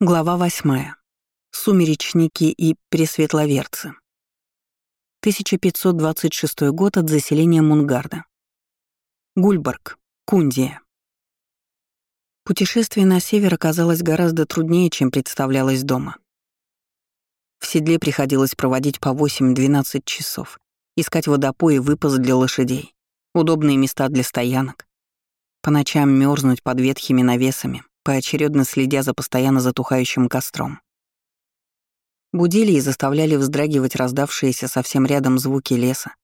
Глава восьмая. Сумеречники и пресветловерцы. 1526 год от заселения Мунгарда. Гульбарг, Кундия. Путешествие на север оказалось гораздо труднее, чем представлялось дома. В седле приходилось проводить по 8-12 часов, искать водопой и выпас для лошадей, удобные места для стоянок, по ночам мерзнуть под ветхими навесами, поочередно следя за постоянно затухающим костром. Будили и заставляли вздрагивать раздавшиеся совсем рядом звуки леса,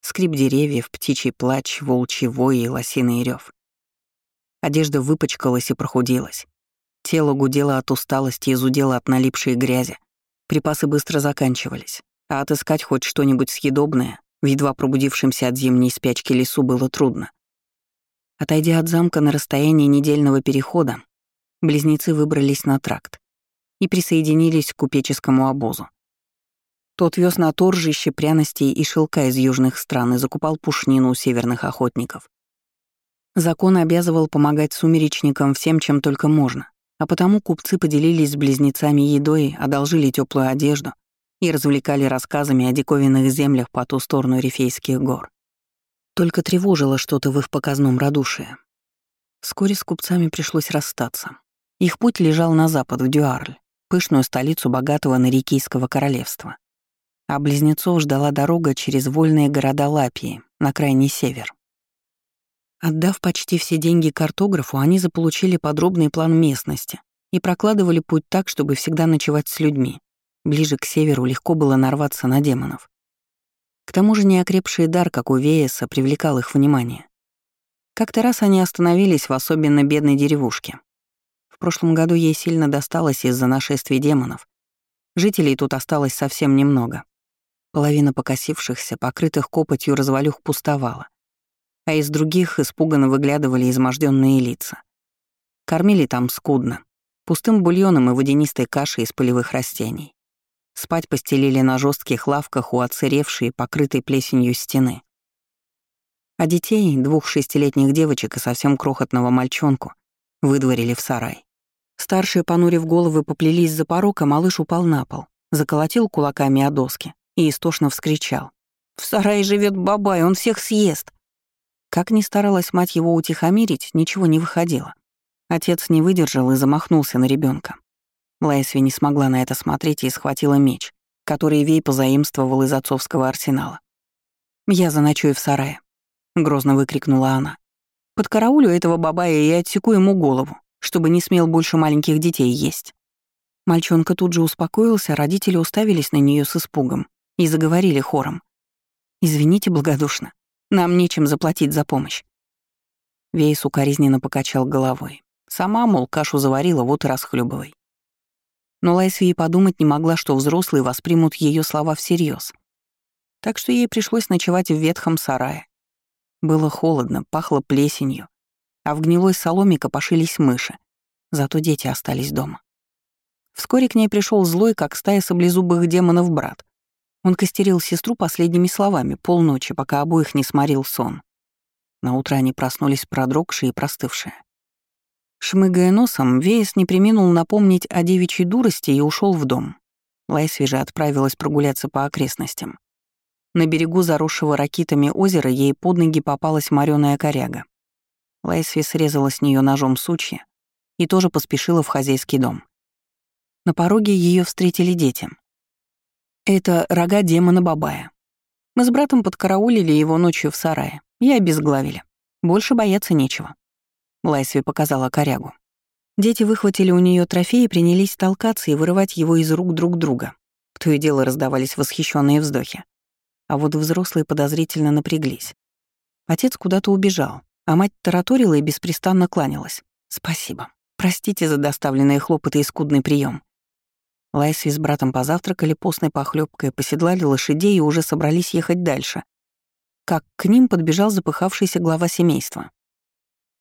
скрип деревьев, птичий плач, волчий вой и лосиный рев. Одежда выпачкалась и прохудилась. Тело гудело от усталости и зудело от налипшей грязи. Припасы быстро заканчивались, а отыскать хоть что-нибудь съедобное в едва пробудившемся от зимней спячки лесу было трудно. Отойдя от замка на расстояние недельного перехода, близнецы выбрались на тракт и присоединились к купеческому обозу. Тот вез на торжище пряностей и шелка из южных стран и закупал пушнину у северных охотников. Закон обязывал помогать сумеречникам всем, чем только можно, а потому купцы поделились с близнецами едой, одолжили теплую одежду и развлекали рассказами о диковинных землях по ту сторону Рифейских гор. Только тревожило что-то в их показном радушии. Вскоре с купцами пришлось расстаться. Их путь лежал на запад, в Дюарль, пышную столицу богатого Нарикийского королевства. А близнецов ждала дорога через вольные города Лапии, на крайний север. Отдав почти все деньги картографу, они заполучили подробный план местности и прокладывали путь так, чтобы всегда ночевать с людьми. Ближе к северу легко было нарваться на демонов. К тому же неокрепший дар, как у Вееса, привлекал их внимание. Как-то раз они остановились в особенно бедной деревушке, прошлом году ей сильно досталось из-за нашествия демонов. Жителей тут осталось совсем немного. Половина покосившихся, покрытых копотью развалюх пустовала, а из других испуганно выглядывали изможденные лица. Кормили там скудно, пустым бульоном и водянистой кашей из полевых растений. Спать постелили на жестких лавках у отсыревшей, покрытой плесенью стены. А детей, двух шестилетних девочек и совсем крохотного мальчонку, выдворили в сарай. Старшие, понурив головы, поплелись за порог, а малыш упал на пол, заколотил кулаками о доски и истошно вскричал. «В сарае живет бабай, он всех съест!» Как ни старалась мать его утихомирить, ничего не выходило. Отец не выдержал и замахнулся на ребенка. Лайсви не смогла на это смотреть и схватила меч, который Вей позаимствовал из отцовского арсенала. «Я заночую в сарае», — грозно выкрикнула она. Под караулю этого бабая и отсеку ему голову, чтобы не смел больше маленьких детей есть. Мальчонка тут же успокоился, родители уставились на нее с испугом и заговорили хором. «Извините благодушно, нам нечем заплатить за помощь». Вейс укоризненно покачал головой. Сама, мол, кашу заварила, вот и расхлебывай. Но Лайсви подумать не могла, что взрослые воспримут ее слова всерьез. Так что ей пришлось ночевать в ветхом сарае, было холодно, пахло плесенью, а в гнилой соломе копошились мыши. Зато дети остались дома. Вскоре к ней пришел злой, как стая саблезубых демонов, брат. Он костерил сестру последними словами полночи, пока обоих не сморил сон. На утро они проснулись продрогшие и простывшие. Шмыгая носом, Веес не приминул напомнить о девичьей дурости и ушел в дом. Лайсви же отправилась прогуляться по окрестностям. На берегу заросшего ракитами озера ей под ноги попалась морёная коряга. Лайсви срезала с нее ножом сучья и тоже поспешила в хозяйский дом. На пороге ее встретили дети. Это рога демона Бабая. Мы с братом подкараулили его ночью в сарае и обезглавили. Больше бояться нечего. Лайсви показала корягу. Дети выхватили у нее трофей и принялись толкаться и вырывать его из рук друг друга. То и дело раздавались восхищенные вздохи. А вот взрослые подозрительно напряглись. Отец куда-то убежал, а мать тараторила и беспрестанно кланялась. «Спасибо. Простите за доставленные хлопоты и скудный прием. Лайсви с братом позавтракали постной похлебкой, поседлали лошадей и уже собрались ехать дальше. Как к ним подбежал запыхавшийся глава семейства.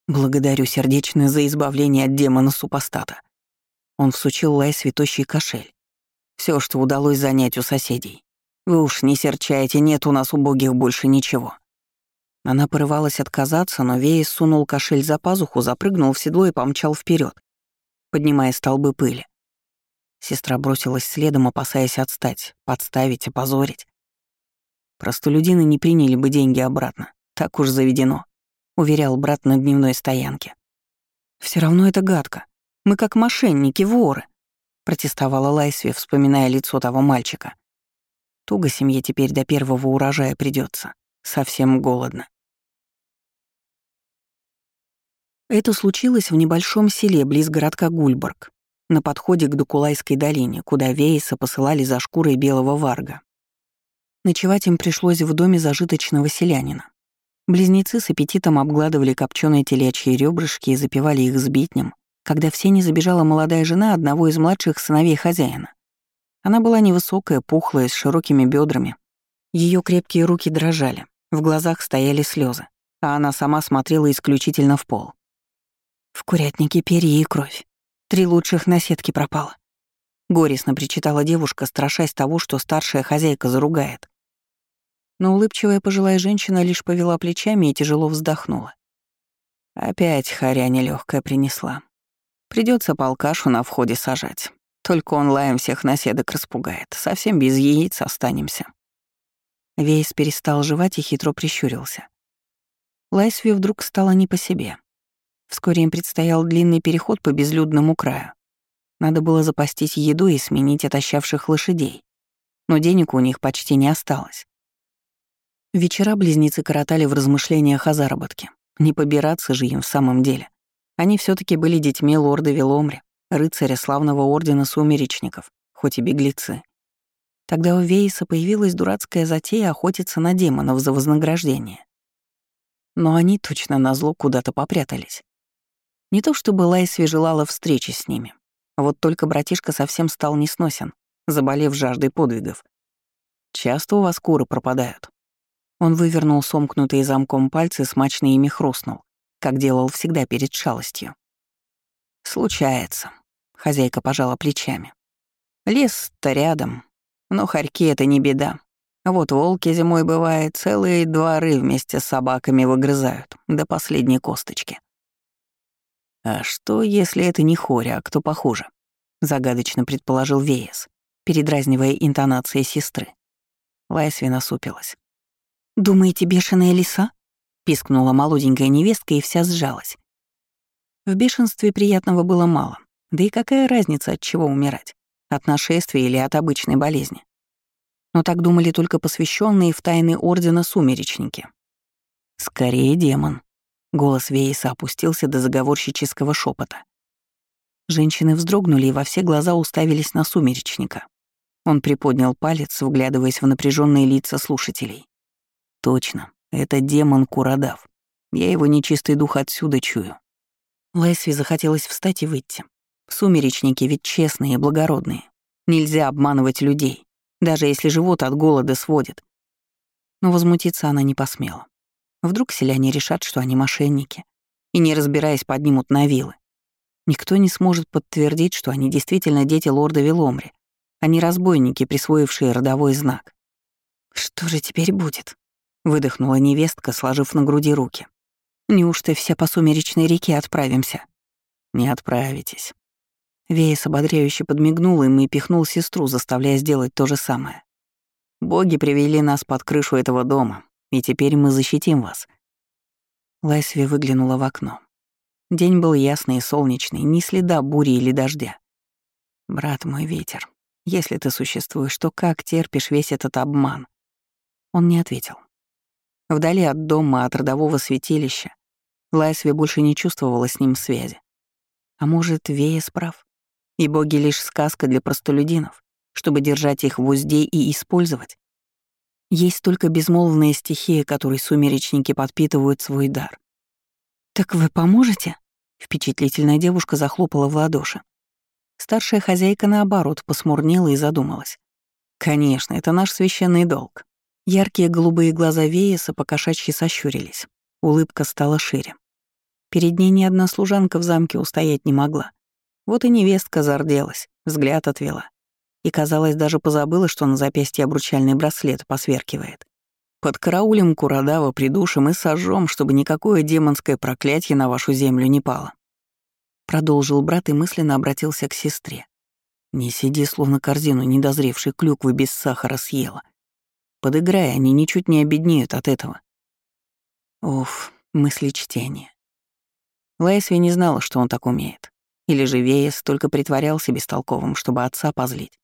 «Благодарю сердечно за избавление от демона-супостата». Он всучил Лайсви тощий кошель. Все, что удалось занять у соседей. Вы уж не серчайте, нет у нас убогих больше ничего». Она порывалась отказаться, но Веес сунул кошель за пазуху, запрыгнул в седло и помчал вперед, поднимая столбы пыли. Сестра бросилась следом, опасаясь отстать, подставить, опозорить. Простолюдины не приняли бы деньги обратно. Так уж заведено, уверял брат на дневной стоянке. Все равно это гадко. Мы как мошенники, воры, протестовала Лайсви, вспоминая лицо того мальчика. Туго семье теперь до первого урожая придется. Совсем голодно. Это случилось в небольшом селе близ городка Гульборг, на подходе к Дукулайской долине, куда Вейса посылали за шкурой белого варга. Ночевать им пришлось в доме зажиточного селянина. Близнецы с аппетитом обгладывали копченые телячьи ребрышки и запивали их сбитнем, когда в сене забежала молодая жена одного из младших сыновей хозяина. Она была невысокая, пухлая, с широкими бедрами. Ее крепкие руки дрожали, в глазах стояли слезы, а она сама смотрела исключительно в пол. В курятнике перья и кровь. Три лучших на сетке пропало. Горестно причитала девушка, страшась того, что старшая хозяйка заругает. Но улыбчивая пожилая женщина лишь повела плечами и тяжело вздохнула. Опять харя нелегкая принесла. Придется полкашу на входе сажать. Только он лаем всех наседок распугает. Совсем без яиц останемся. Вейс перестал жевать и хитро прищурился. Лайсви вдруг стало не по себе. Вскоре им предстоял длинный переход по безлюдному краю. Надо было запастись едой и сменить отощавших лошадей. Но денег у них почти не осталось. Вечера близнецы коротали в размышлениях о заработке. Не побираться же им в самом деле. Они все таки были детьми лорда Веломри, рыцаря славного ордена сумеречников, хоть и беглецы. Тогда у Вейса появилась дурацкая затея охотиться на демонов за вознаграждение. Но они точно назло куда-то попрятались. Не то чтобы Лайсви желала встречи с ними. Вот только братишка совсем стал несносен, заболев жаждой подвигов. «Часто у вас куры пропадают?» Он вывернул сомкнутые замком пальцы, смачно ими хрустнул, как делал всегда перед шалостью. «Случается», — хозяйка пожала плечами. «Лес-то рядом, но хорьки — это не беда. Вот волки зимой, бывает, целые дворы вместе с собаками выгрызают, до последней косточки. «А что, если это не Хоря, а кто похуже?» — загадочно предположил Веес, передразнивая интонации сестры. Лайсви насупилась. «Думаете, бешеная лиса?» — пискнула молоденькая невестка и вся сжалась. В бешенстве приятного было мало. Да и какая разница, от чего умирать? От нашествия или от обычной болезни? Но так думали только посвященные в тайны Ордена Сумеречники. Скорее демон, Голос Вейса опустился до заговорщического шепота. Женщины вздрогнули и во все глаза уставились на сумеречника. Он приподнял палец, вглядываясь в напряженные лица слушателей. «Точно, это демон Курадав. Я его нечистый дух отсюда чую». Лайсви захотелось встать и выйти. Сумеречники ведь честные и благородные. Нельзя обманывать людей, даже если живот от голода сводит. Но возмутиться она не посмела. Вдруг селяне решат, что они мошенники, и, не разбираясь, поднимут на вилы. Никто не сможет подтвердить, что они действительно дети лорда Веломри, а не разбойники, присвоившие родовой знак. «Что же теперь будет?» — выдохнула невестка, сложив на груди руки. «Неужто все по сумеречной реке отправимся?» «Не отправитесь». Веес ободряюще подмигнул им и пихнул сестру, заставляя сделать то же самое. «Боги привели нас под крышу этого дома, и теперь мы защитим вас». Лайсви выглянула в окно. День был ясный и солнечный, ни следа бури или дождя. «Брат мой ветер, если ты существуешь, то как терпишь весь этот обман?» Он не ответил. Вдали от дома, от родового святилища, Лайсви больше не чувствовала с ним связи. А может, Вея справ? И боги лишь сказка для простолюдинов, чтобы держать их в узде и использовать? Есть только безмолвная стихия, которой сумеречники подпитывают свой дар. «Так вы поможете?» Впечатлительная девушка захлопала в ладоши. Старшая хозяйка, наоборот, посмурнела и задумалась. «Конечно, это наш священный долг». Яркие голубые глаза Вееса покошачьи сощурились. Улыбка стала шире. Перед ней ни одна служанка в замке устоять не могла. Вот и невестка зарделась, взгляд отвела и, казалось, даже позабыла, что на запястье обручальный браслет посверкивает. Под караулем Курадава придушим и сожжем, чтобы никакое демонское проклятие на вашу землю не пало. Продолжил брат и мысленно обратился к сестре. Не сиди, словно корзину недозревшей клюквы без сахара съела. Подыграй, они ничуть не обеднеют от этого. Уф, мысли чтения. Лайсви не знала, что он так умеет. Или же Веес только притворялся бестолковым, чтобы отца позлить.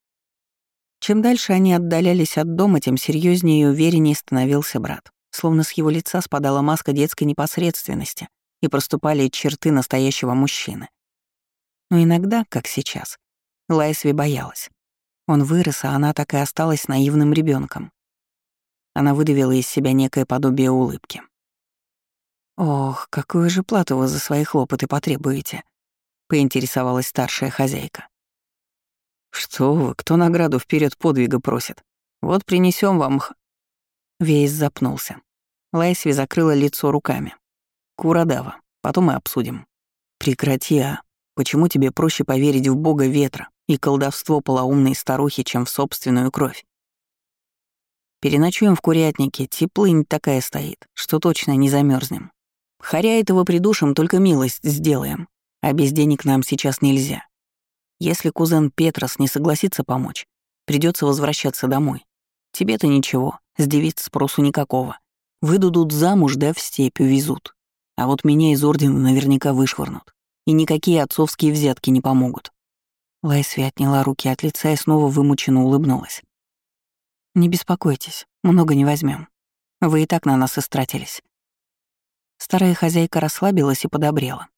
Чем дальше они отдалялись от дома, тем серьезнее и увереннее становился брат, словно с его лица спадала маска детской непосредственности и проступали черты настоящего мужчины. Но иногда, как сейчас, Лайсви боялась. Он вырос, а она так и осталась наивным ребенком. Она выдавила из себя некое подобие улыбки. «Ох, какую же плату вы за свои хлопоты потребуете?» — поинтересовалась старшая хозяйка. «Что вы, кто награду вперед подвига просит? Вот принесем вам х...» Вейс запнулся. Лайсви закрыла лицо руками. «Курадава, потом и обсудим». «Прекрати, а. Почему тебе проще поверить в бога ветра и колдовство полоумной старухи, чем в собственную кровь?» Переночуем в курятнике, теплынь такая стоит, что точно не замерзнем. Харя этого придушим, только милость сделаем, а без денег нам сейчас нельзя. Если кузен Петрос не согласится помочь, придется возвращаться домой. Тебе-то ничего, с девиц спросу никакого. Выдадут замуж, да в степь увезут. А вот меня из ордена наверняка вышвырнут. И никакие отцовские взятки не помогут. Лайсви отняла руки от лица и снова вымученно улыбнулась. «Не беспокойтесь, много не возьмем. Вы и так на нас истратились. Старая хозяйка расслабилась и подобрела.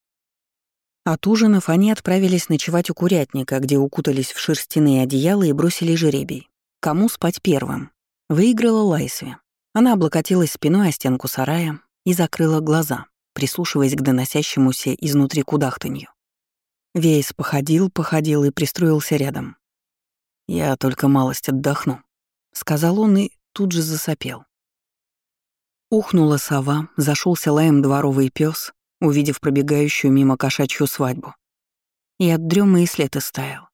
От ужинов они отправились ночевать у курятника, где укутались в шерстяные одеяла и бросили жеребий. Кому спать первым? Выиграла Лайсви. Она облокотилась спиной о стенку сарая и закрыла глаза, прислушиваясь к доносящемуся изнутри кудахтанью. Вейс походил, походил и пристроился рядом. «Я только малость отдохну», — сказал он и тут же засопел. Ухнула сова, зашелся лаем дворовый пес, увидев пробегающую мимо кошачью свадьбу. И от дремы и след истаял.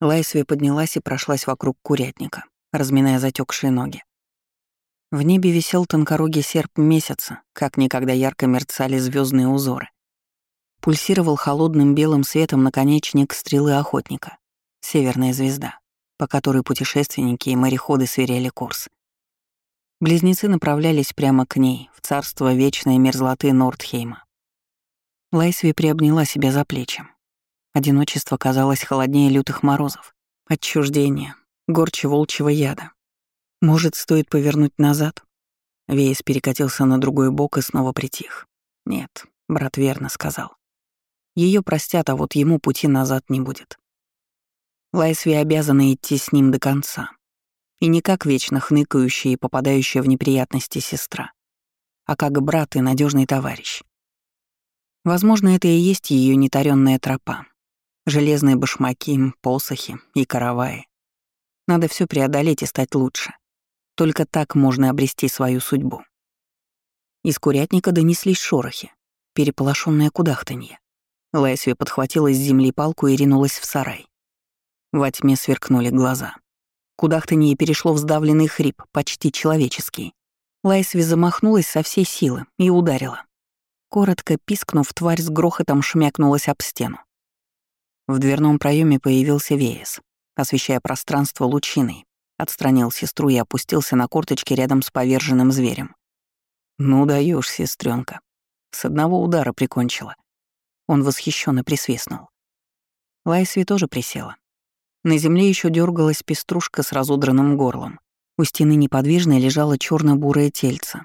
Лайсви поднялась и прошлась вокруг курятника, разминая затекшие ноги. В небе висел тонкорогий серп месяца, как никогда ярко мерцали звездные узоры. Пульсировал холодным белым светом наконечник стрелы охотника, северная звезда, по которой путешественники и мореходы сверяли курс. Близнецы направлялись прямо к ней, в царство вечной мерзлоты Нордхейма. Лайсви приобняла себя за плечи. Одиночество казалось холоднее лютых морозов, отчуждение, горче волчьего яда. Может, стоит повернуть назад? Вейс перекатился на другой бок и снова притих. Нет, брат верно сказал. Ее простят, а вот ему пути назад не будет. Лайсви обязана идти с ним до конца. И не как вечно хныкающая и попадающая в неприятности сестра, а как брат и надежный товарищ. Возможно, это и есть ее нетаренная тропа. Железные башмаки, посохи и караваи. Надо все преодолеть и стать лучше. Только так можно обрести свою судьбу. Из курятника донеслись шорохи, переполошенное кудахтанье. Лайсви подхватила с земли палку и ринулась в сарай. Во тьме сверкнули глаза. Кудахтанье перешло в сдавленный хрип, почти человеческий. Лайсви замахнулась со всей силы и ударила. Коротко пискнув, тварь с грохотом шмякнулась об стену. В дверном проеме появился Веес, освещая пространство лучиной, отстранил сестру и опустился на корточки рядом с поверженным зверем. «Ну даешь, сестренка. С одного удара прикончила». Он восхищенно присвистнул. Лайсви тоже присела, на земле еще дергалась пеструшка с разодранным горлом. У стены неподвижно лежало черно бурое тельце.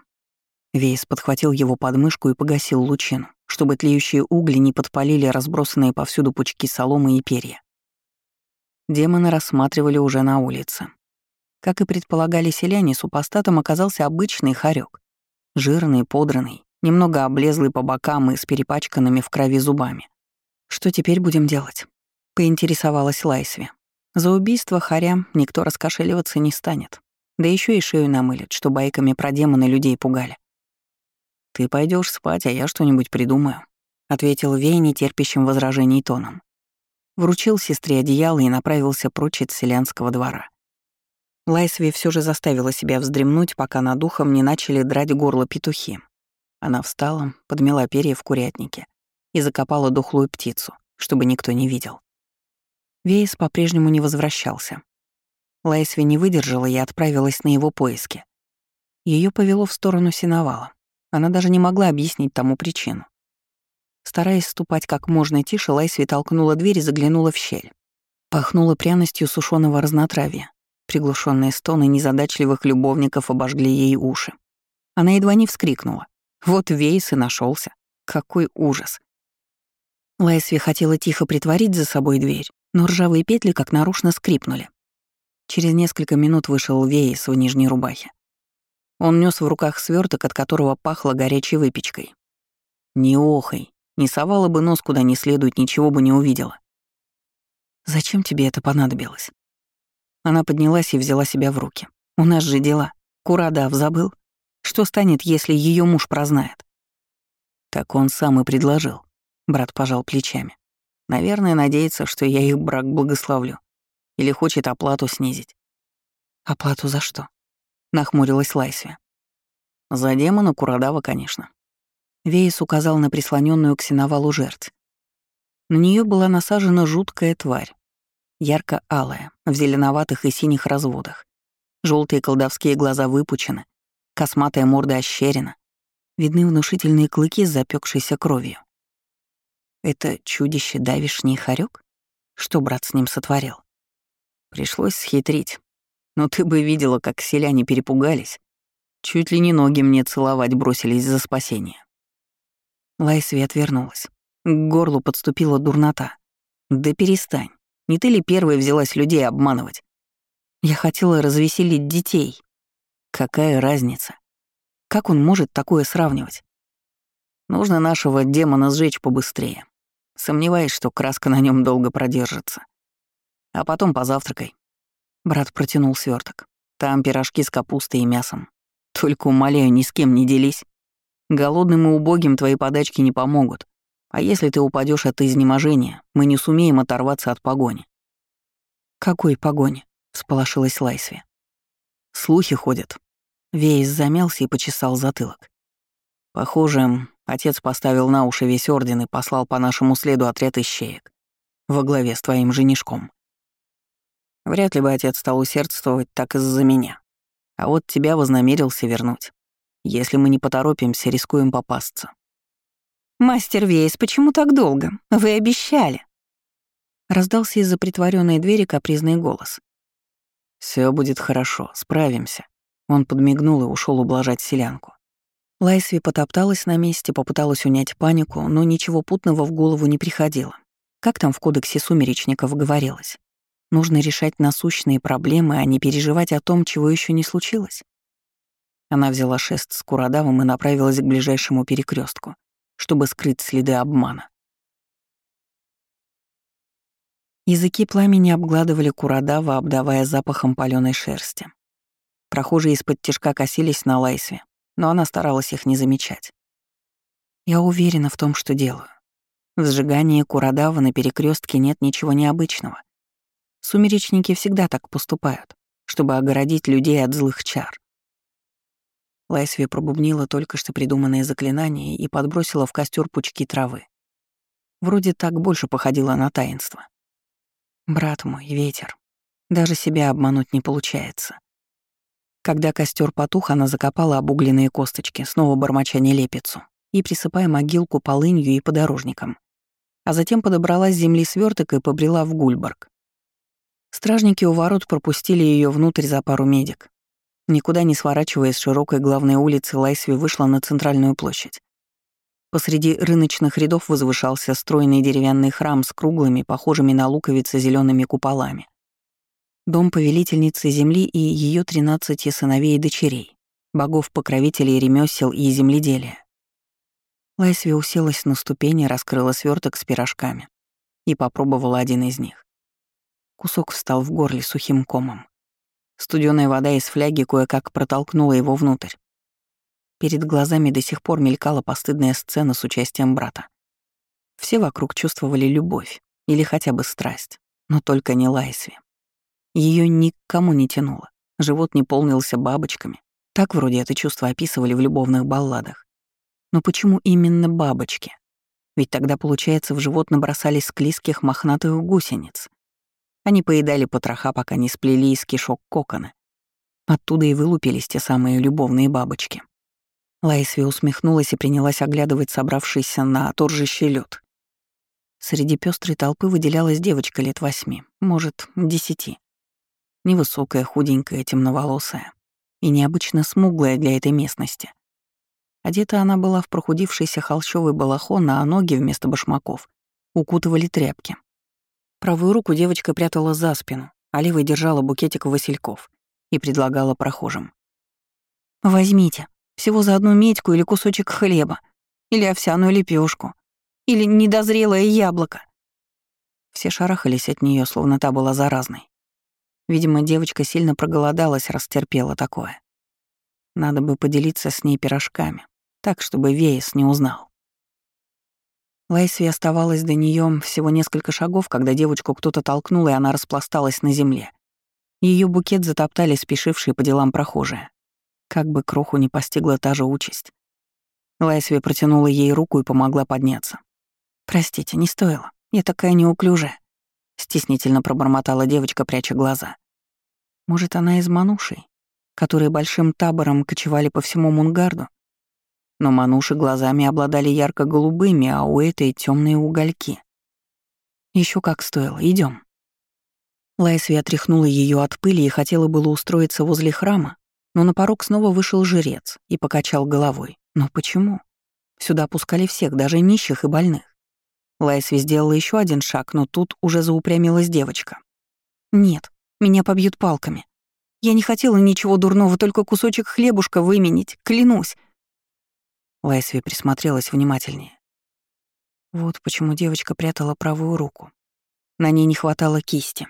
Вейс подхватил его подмышку и погасил лучину, чтобы тлеющие угли не подпалили разбросанные повсюду пучки соломы и перья. Демоны рассматривали уже на улице. Как и предполагали селяне, супостатом оказался обычный хорек, жирный, подранный, немного облезлый по бокам и с перепачканными в крови зубами. «Что теперь будем делать?» — поинтересовалась Лайсви. За убийство Харя никто раскошеливаться не станет. Да еще и шею намылят, что байками про демона людей пугали. «Ты пойдешь спать, а я что-нибудь придумаю», — ответил Вей нетерпящим возражений тоном. Вручил сестре одеяло и направился прочь от селянского двора. Лайсви все же заставила себя вздремнуть, пока над духом не начали драть горло петухи. Она встала, подмела перья в курятнике и закопала духлую птицу, чтобы никто не видел. Вейс по-прежнему не возвращался. Лайсви не выдержала и отправилась на его поиски. Ее повело в сторону синовала. Она даже не могла объяснить тому причину. Стараясь ступать как можно тише, Лайсви толкнула дверь и заглянула в щель. Пахнуло пряностью сушеного разнотравья. Приглушенные стоны незадачливых любовников обожгли ей уши. Она едва не вскрикнула. Вот Вейс и нашелся. Какой ужас. Лайсви хотела тихо притворить за собой дверь, но ржавые петли как нарушно скрипнули. Через несколько минут вышел Вейс в нижней рубахе. Он нес в руках сверток, от которого пахло горячей выпечкой. «Не охай, не совала бы нос куда не следует, ничего бы не увидела». «Зачем тебе это понадобилось?» Она поднялась и взяла себя в руки. «У нас же дела. Курадав забыл? Что станет, если ее муж прознает?» Так он сам и предложил. Брат пожал плечами. Наверное, надеется, что я их брак благословлю. Или хочет оплату снизить. Оплату за что? Нахмурилась Лайсви. За демона Курадава, конечно. Вейс указал на прислоненную к сеновалу жертв. На нее была насажена жуткая тварь. Ярко-алая, в зеленоватых и синих разводах. Желтые колдовские глаза выпучены, косматая морда ощерена. Видны внушительные клыки с запекшейся кровью. Это чудище давишний хорек? Что брат с ним сотворил? Пришлось схитрить. Но ты бы видела, как селяне перепугались. Чуть ли не ноги мне целовать бросились за спасение. Лайсви отвернулась. К горлу подступила дурнота. Да перестань. Не ты ли первой взялась людей обманывать? Я хотела развеселить детей. Какая разница? Как он может такое сравнивать? Нужно нашего демона сжечь побыстрее. Сомневаюсь, что краска на нем долго продержится. А потом позавтракай. Брат протянул сверток. Там пирожки с капустой и мясом. Только умоляю, ни с кем не делись. Голодным и убогим твои подачки не помогут. А если ты упадешь от изнеможения, мы не сумеем оторваться от погони. Какой погони? всполошилась Лайсви. Слухи ходят. Вейс замялся и почесал затылок. Похоже, Отец поставил на уши весь орден и послал по нашему следу отряд ищеек во главе с твоим женишком. Вряд ли бы отец стал усердствовать так из-за меня. А вот тебя вознамерился вернуть. Если мы не поторопимся, рискуем попасться. «Мастер Вейс, почему так долго? Вы обещали!» Раздался из-за притворенной двери капризный голос. Все будет хорошо, справимся». Он подмигнул и ушел ублажать селянку. Лайсви потопталась на месте, попыталась унять панику, но ничего путного в голову не приходило. Как там в кодексе сумеречников говорилось? Нужно решать насущные проблемы, а не переживать о том, чего еще не случилось. Она взяла шест с курадавом и направилась к ближайшему перекрестку, чтобы скрыть следы обмана. Языки пламени обгладывали курадава, обдавая запахом паленой шерсти. Прохожие из-под тяжка косились на Лайсве, но она старалась их не замечать. Я уверена в том, что делаю. В сжигании Курадава на перекрестке нет ничего необычного. Сумеречники всегда так поступают, чтобы огородить людей от злых чар. Лайсви пробубнила только что придуманное заклинание и подбросила в костер пучки травы. Вроде так больше походило на таинство. Брат мой, ветер. Даже себя обмануть не получается. Когда костер потух, она закопала обугленные косточки, снова бормоча нелепицу, и присыпая могилку полынью и подорожником. А затем подобрала с земли сверток и побрела в Гульборг. Стражники у ворот пропустили ее внутрь за пару медик. Никуда не сворачивая с широкой главной улицы, Лайсви вышла на центральную площадь. Посреди рыночных рядов возвышался стройный деревянный храм с круглыми, похожими на луковицы зелеными куполами дом повелительницы земли и ее тринадцати сыновей и дочерей, богов-покровителей ремесел и земледелия. Лайсви уселась на ступени, раскрыла сверток с пирожками и попробовала один из них. Кусок встал в горле сухим комом. Студеная вода из фляги кое-как протолкнула его внутрь. Перед глазами до сих пор мелькала постыдная сцена с участием брата. Все вокруг чувствовали любовь или хотя бы страсть, но только не Лайсви. Ее никому не тянуло. Живот не полнился бабочками. Так вроде это чувство описывали в любовных балладах. Но почему именно бабочки? Ведь тогда, получается, в живот набросались склизких мохнатых гусениц. Они поедали потроха, пока не сплели из кишок кокона. Оттуда и вылупились те самые любовные бабочки. Лайсви усмехнулась и принялась оглядывать собравшийся на торжище лед. Среди пестрой толпы выделялась девочка лет восьми, может, десяти. Невысокая, худенькая, темноволосая и необычно смуглая для этой местности. Одета она была в прохудившийся холщовый балахон, а ноги вместо башмаков укутывали тряпки. Правую руку девочка прятала за спину, а левой держала букетик васильков и предлагала прохожим. «Возьмите, всего за одну медьку или кусочек хлеба, или овсяную лепешку, или недозрелое яблоко». Все шарахались от нее, словно та была заразной. Видимо, девочка сильно проголодалась, растерпела такое. Надо бы поделиться с ней пирожками, так, чтобы Веес не узнал. Лайсви оставалось до нее всего несколько шагов, когда девочку кто-то толкнул, и она распласталась на земле. Ее букет затоптали спешившие по делам прохожие. Как бы кроху не постигла та же участь. Лайсви протянула ей руку и помогла подняться. «Простите, не стоило. Я такая неуклюжая», — стеснительно пробормотала девочка, пряча глаза. «Может, она из Манушей, которые большим табором кочевали по всему Мунгарду? Но мануши глазами обладали ярко-голубыми, а у этой темные угольки. Еще как стоило, идем. Лайсви отряхнула ее от пыли и хотела было устроиться возле храма, но на порог снова вышел жрец и покачал головой. Но почему? Сюда пускали всех, даже нищих и больных. Лайсви сделала еще один шаг, но тут уже заупрямилась девочка. «Нет, меня побьют палками. Я не хотела ничего дурного, только кусочек хлебушка выменить, клянусь. Лайсви присмотрелась внимательнее. Вот почему девочка прятала правую руку. На ней не хватало кисти.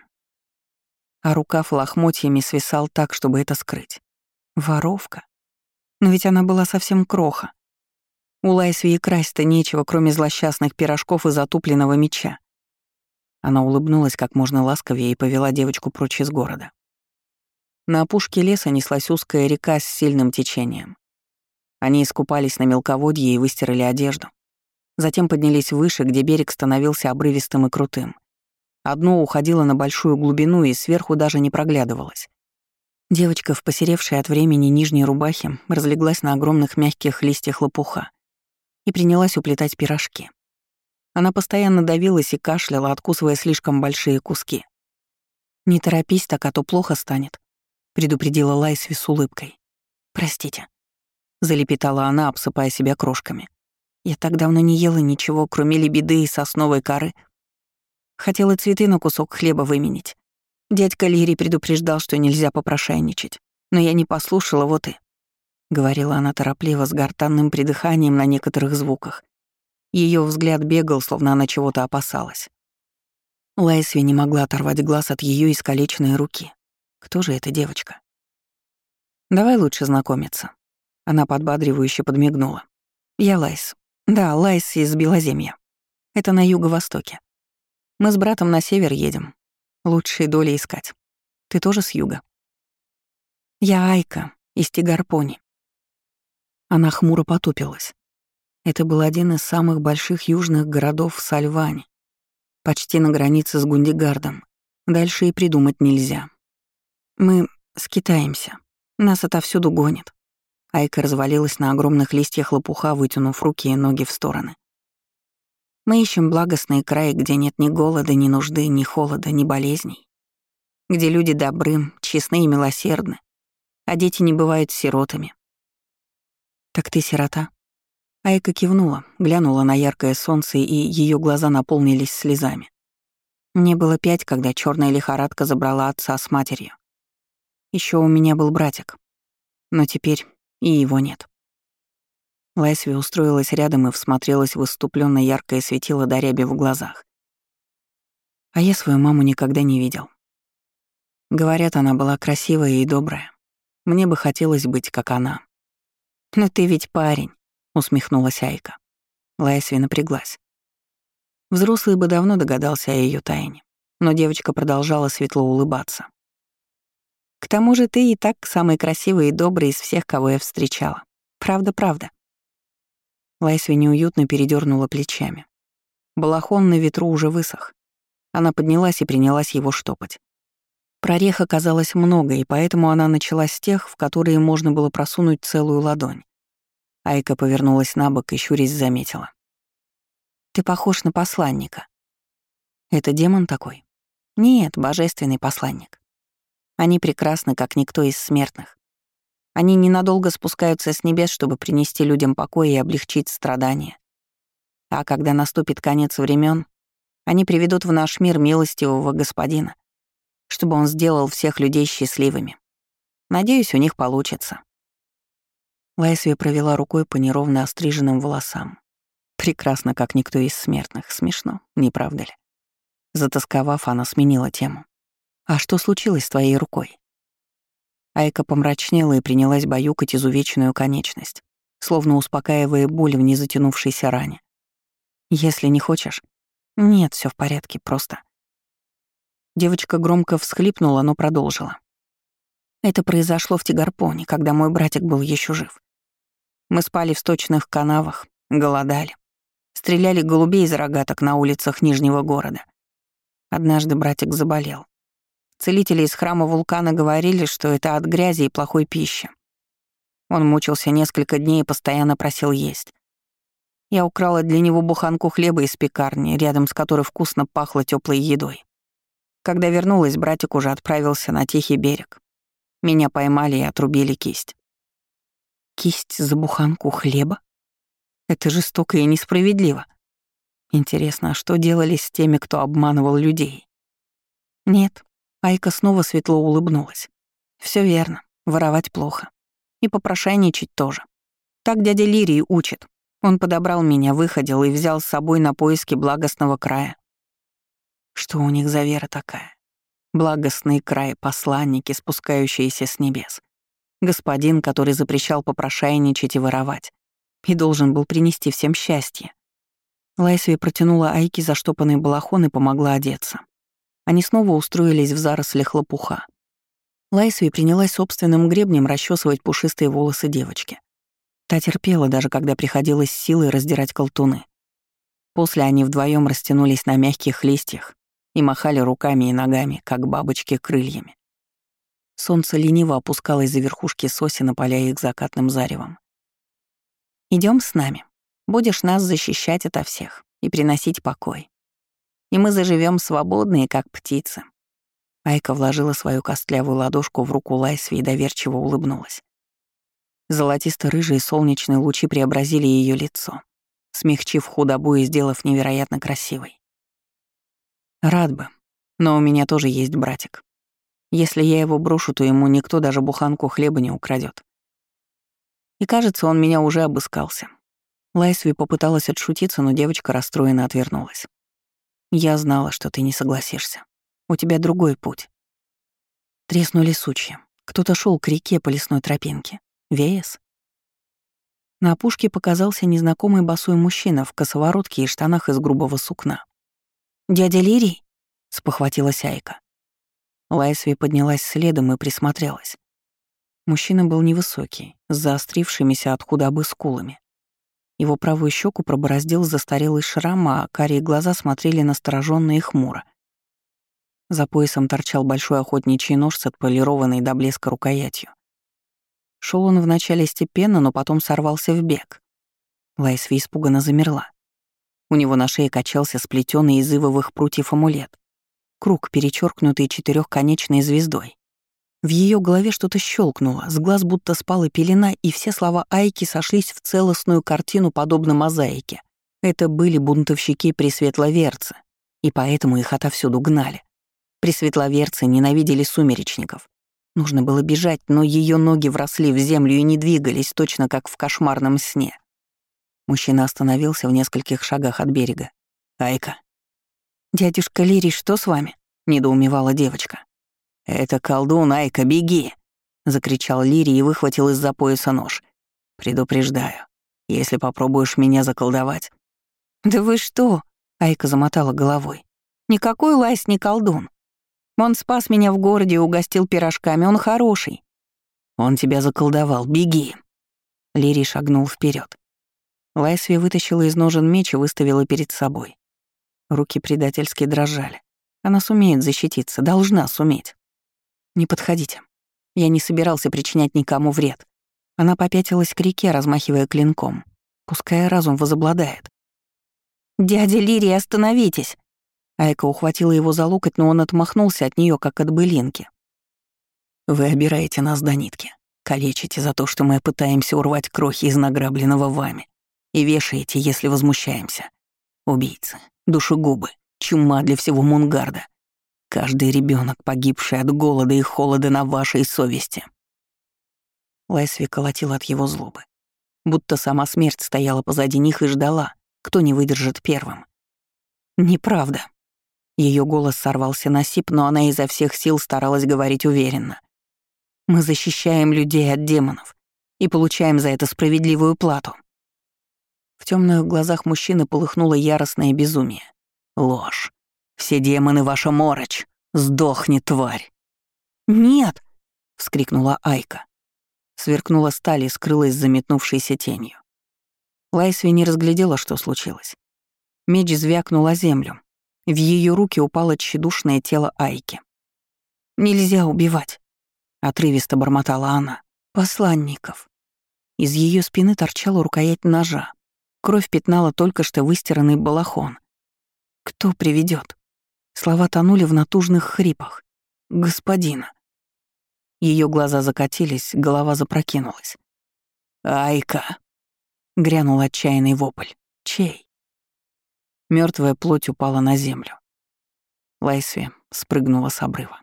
А рукав лохмотьями свисал так, чтобы это скрыть. Воровка. Но ведь она была совсем кроха. У Лайсви и красть-то нечего, кроме злосчастных пирожков и затупленного меча. Она улыбнулась как можно ласковее и повела девочку прочь из города. На опушке леса неслась узкая река с сильным течением. Они искупались на мелководье и выстирали одежду. Затем поднялись выше, где берег становился обрывистым и крутым. Одно уходило на большую глубину и сверху даже не проглядывалось. Девочка в посеревшей от времени нижней рубахе разлеглась на огромных мягких листьях лопуха и принялась уплетать пирожки. Она постоянно давилась и кашляла, откусывая слишком большие куски. «Не торопись так, а то плохо станет», — предупредила Лайсви с улыбкой. «Простите» залепетала она, обсыпая себя крошками. Я так давно не ела ничего, кроме лебеды и сосновой коры. Хотела цветы на кусок хлеба выменить. Дядька Лири предупреждал, что нельзя попрошайничать. Но я не послушала, вот и... Говорила она торопливо, с гортанным придыханием на некоторых звуках. Ее взгляд бегал, словно она чего-то опасалась. Лайсви не могла оторвать глаз от ее искалеченной руки. Кто же эта девочка? Давай лучше знакомиться. Она подбадривающе подмигнула. «Я Лайс. Да, Лайс из Белоземья. Это на юго-востоке. Мы с братом на север едем. Лучшей доли искать. Ты тоже с юга?» «Я Айка, из Тигарпони». Она хмуро потупилась. Это был один из самых больших южных городов в Сальване, почти на границе с Гундигардом. Дальше и придумать нельзя. Мы скитаемся. Нас отовсюду гонят. Айка развалилась на огромных листьях лопуха, вытянув руки и ноги в стороны. Мы ищем благостные краи, где нет ни голода, ни нужды, ни холода, ни болезней. Где люди добры, честны и милосердны, а дети не бывают сиротами. «Так ты сирота?» Айка кивнула, глянула на яркое солнце, и ее глаза наполнились слезами. Мне было пять, когда черная лихорадка забрала отца с матерью. Еще у меня был братик. Но теперь и его нет. Лайсви устроилась рядом и всмотрелась в иступленно яркое светило до ряби в глазах. А я свою маму никогда не видел. Говорят, она была красивая и добрая. Мне бы хотелось быть, как она. «Но ты ведь парень», — усмехнулась Айка. Лайсви напряглась. Взрослый бы давно догадался о ее тайне, но девочка продолжала светло улыбаться. К тому же ты и так самый красивый и добрый из всех, кого я встречала. Правда-правда. Лайсви неуютно передернула плечами. Балахон на ветру уже высох. Она поднялась и принялась его штопать. Прорех оказалось много, и поэтому она начала с тех, в которые можно было просунуть целую ладонь. Айка повернулась на бок и щурясь заметила. «Ты похож на посланника». «Это демон такой?» «Нет, божественный посланник. Они прекрасны, как никто из смертных. Они ненадолго спускаются с небес, чтобы принести людям покой и облегчить страдания. А когда наступит конец времен, они приведут в наш мир милостивого господина, чтобы он сделал всех людей счастливыми. Надеюсь, у них получится. Лайсви провела рукой по неровно остриженным волосам. Прекрасно, как никто из смертных. Смешно, не правда ли? Затасковав, она сменила тему. «А что случилось с твоей рукой?» Айка помрачнела и принялась баюкать изувеченную конечность, словно успокаивая боль в незатянувшейся ране. «Если не хочешь...» «Нет, все в порядке, просто...» Девочка громко всхлипнула, но продолжила. Это произошло в Тигарпоне, когда мой братик был еще жив. Мы спали в сточных канавах, голодали. Стреляли голубей из рогаток на улицах Нижнего города. Однажды братик заболел. Целители из храма вулкана говорили, что это от грязи и плохой пищи. Он мучился несколько дней и постоянно просил есть. Я украла для него буханку хлеба из пекарни, рядом с которой вкусно пахло теплой едой. Когда вернулась, братик уже отправился на Тихий берег. Меня поймали и отрубили кисть. Кисть за буханку хлеба? Это жестоко и несправедливо. Интересно, а что делали с теми, кто обманывал людей? Нет, Айка снова светло улыбнулась. Все верно, воровать плохо. И попрошайничать тоже. Так дядя Лирий учит. Он подобрал меня, выходил и взял с собой на поиски благостного края. Что у них за вера такая? Благостный край, посланники, спускающиеся с небес. Господин, который запрещал попрошайничать и воровать. И должен был принести всем счастье. Лайсви протянула Айки заштопанный балахон и помогла одеться. Они снова устроились в зарослях лопуха. Лайсви принялась собственным гребнем расчесывать пушистые волосы девочки. Та терпела, даже когда приходилось силой раздирать колтуны. После они вдвоем растянулись на мягких листьях, и махали руками и ногами, как бабочки крыльями. Солнце лениво опускалось за верхушки сосен, опаляя их закатным заревом. Идем с нами. Будешь нас защищать ото всех и приносить покой. И мы заживем свободные, как птицы». Айка вложила свою костлявую ладошку в руку Лайсви и доверчиво улыбнулась. Золотисто-рыжие солнечные лучи преобразили ее лицо, смягчив худобу и сделав невероятно красивой. Рад бы. Но у меня тоже есть братик. Если я его брошу, то ему никто даже буханку хлеба не украдет. И кажется, он меня уже обыскался. Лайсви попыталась отшутиться, но девочка расстроенно отвернулась. Я знала, что ты не согласишься. У тебя другой путь. Треснули сучья. Кто-то шел к реке по лесной тропинке. Веес? На опушке показался незнакомый босой мужчина в косоворотке и штанах из грубого сукна. «Дядя Лирий?» — спохватилась Айка. Лайсви поднялась следом и присмотрелась. Мужчина был невысокий, с заострившимися от худобы скулами. Его правую щеку пробороздил застарелый шрам, а карие глаза смотрели настороженно и хмуро. За поясом торчал большой охотничий нож с отполированной до блеска рукоятью. Шел он вначале степенно, но потом сорвался в бег. Лайсви испуганно замерла. У него на шее качался сплетенный из ивовых прутьев амулет. Круг, перечеркнутый четырехконечной звездой. В ее голове что-то щелкнуло, с глаз будто спала пелена, и все слова Айки сошлись в целостную картину, подобно мозаике. Это были бунтовщики Пресветловерцы, и поэтому их отовсюду гнали. Пресветловерцы ненавидели сумеречников. Нужно было бежать, но ее ноги вросли в землю и не двигались, точно как в кошмарном сне. Мужчина остановился в нескольких шагах от берега. «Айка». «Дядюшка Лири, что с вами?» — недоумевала девочка. «Это колдун, Айка, беги!» — закричал Лири и выхватил из-за пояса нож. «Предупреждаю, если попробуешь меня заколдовать...» «Да вы что?» — Айка замотала головой. «Никакой лась не колдун. Он спас меня в городе и угостил пирожками, он хороший». «Он тебя заколдовал, беги!» Лири шагнул вперед. Лайсви вытащила из ножен меч и выставила перед собой. Руки предательски дрожали. Она сумеет защититься, должна суметь. Не подходите. Я не собирался причинять никому вред. Она попятилась к реке, размахивая клинком. Пускай разум возобладает. «Дядя Лирия, остановитесь!» Айка ухватила его за локоть, но он отмахнулся от нее, как от былинки. «Вы обираете нас до нитки, калечите за то, что мы пытаемся урвать крохи из награбленного вами, и вешаете, если возмущаемся. Убийцы, душегубы, чума для всего Мунгарда. Каждый ребенок, погибший от голода и холода на вашей совести». Лайсви колотил от его злобы. Будто сама смерть стояла позади них и ждала, кто не выдержит первым. «Неправда». Ее голос сорвался на сип, но она изо всех сил старалась говорить уверенно. «Мы защищаем людей от демонов и получаем за это справедливую плату». В темных глазах мужчины полыхнуло яростное безумие. «Ложь. Все демоны ваша морочь. Сдохни, тварь!» «Нет!» — вскрикнула Айка. Сверкнула сталь и скрылась заметнувшейся тенью. Лайсви не разглядела, что случилось. Меч звякнул о землю. В ее руки упало тщедушное тело Айки. «Нельзя убивать», — отрывисто бормотала она. «Посланников». Из ее спины торчала рукоять ножа. Кровь пятнала только что выстиранный балахон. «Кто приведет? Слова тонули в натужных хрипах. «Господина». Ее глаза закатились, голова запрокинулась. «Айка!» Грянул отчаянный вопль. Чей? Мертвая плоть упала на землю. Лайсви спрыгнула с обрыва.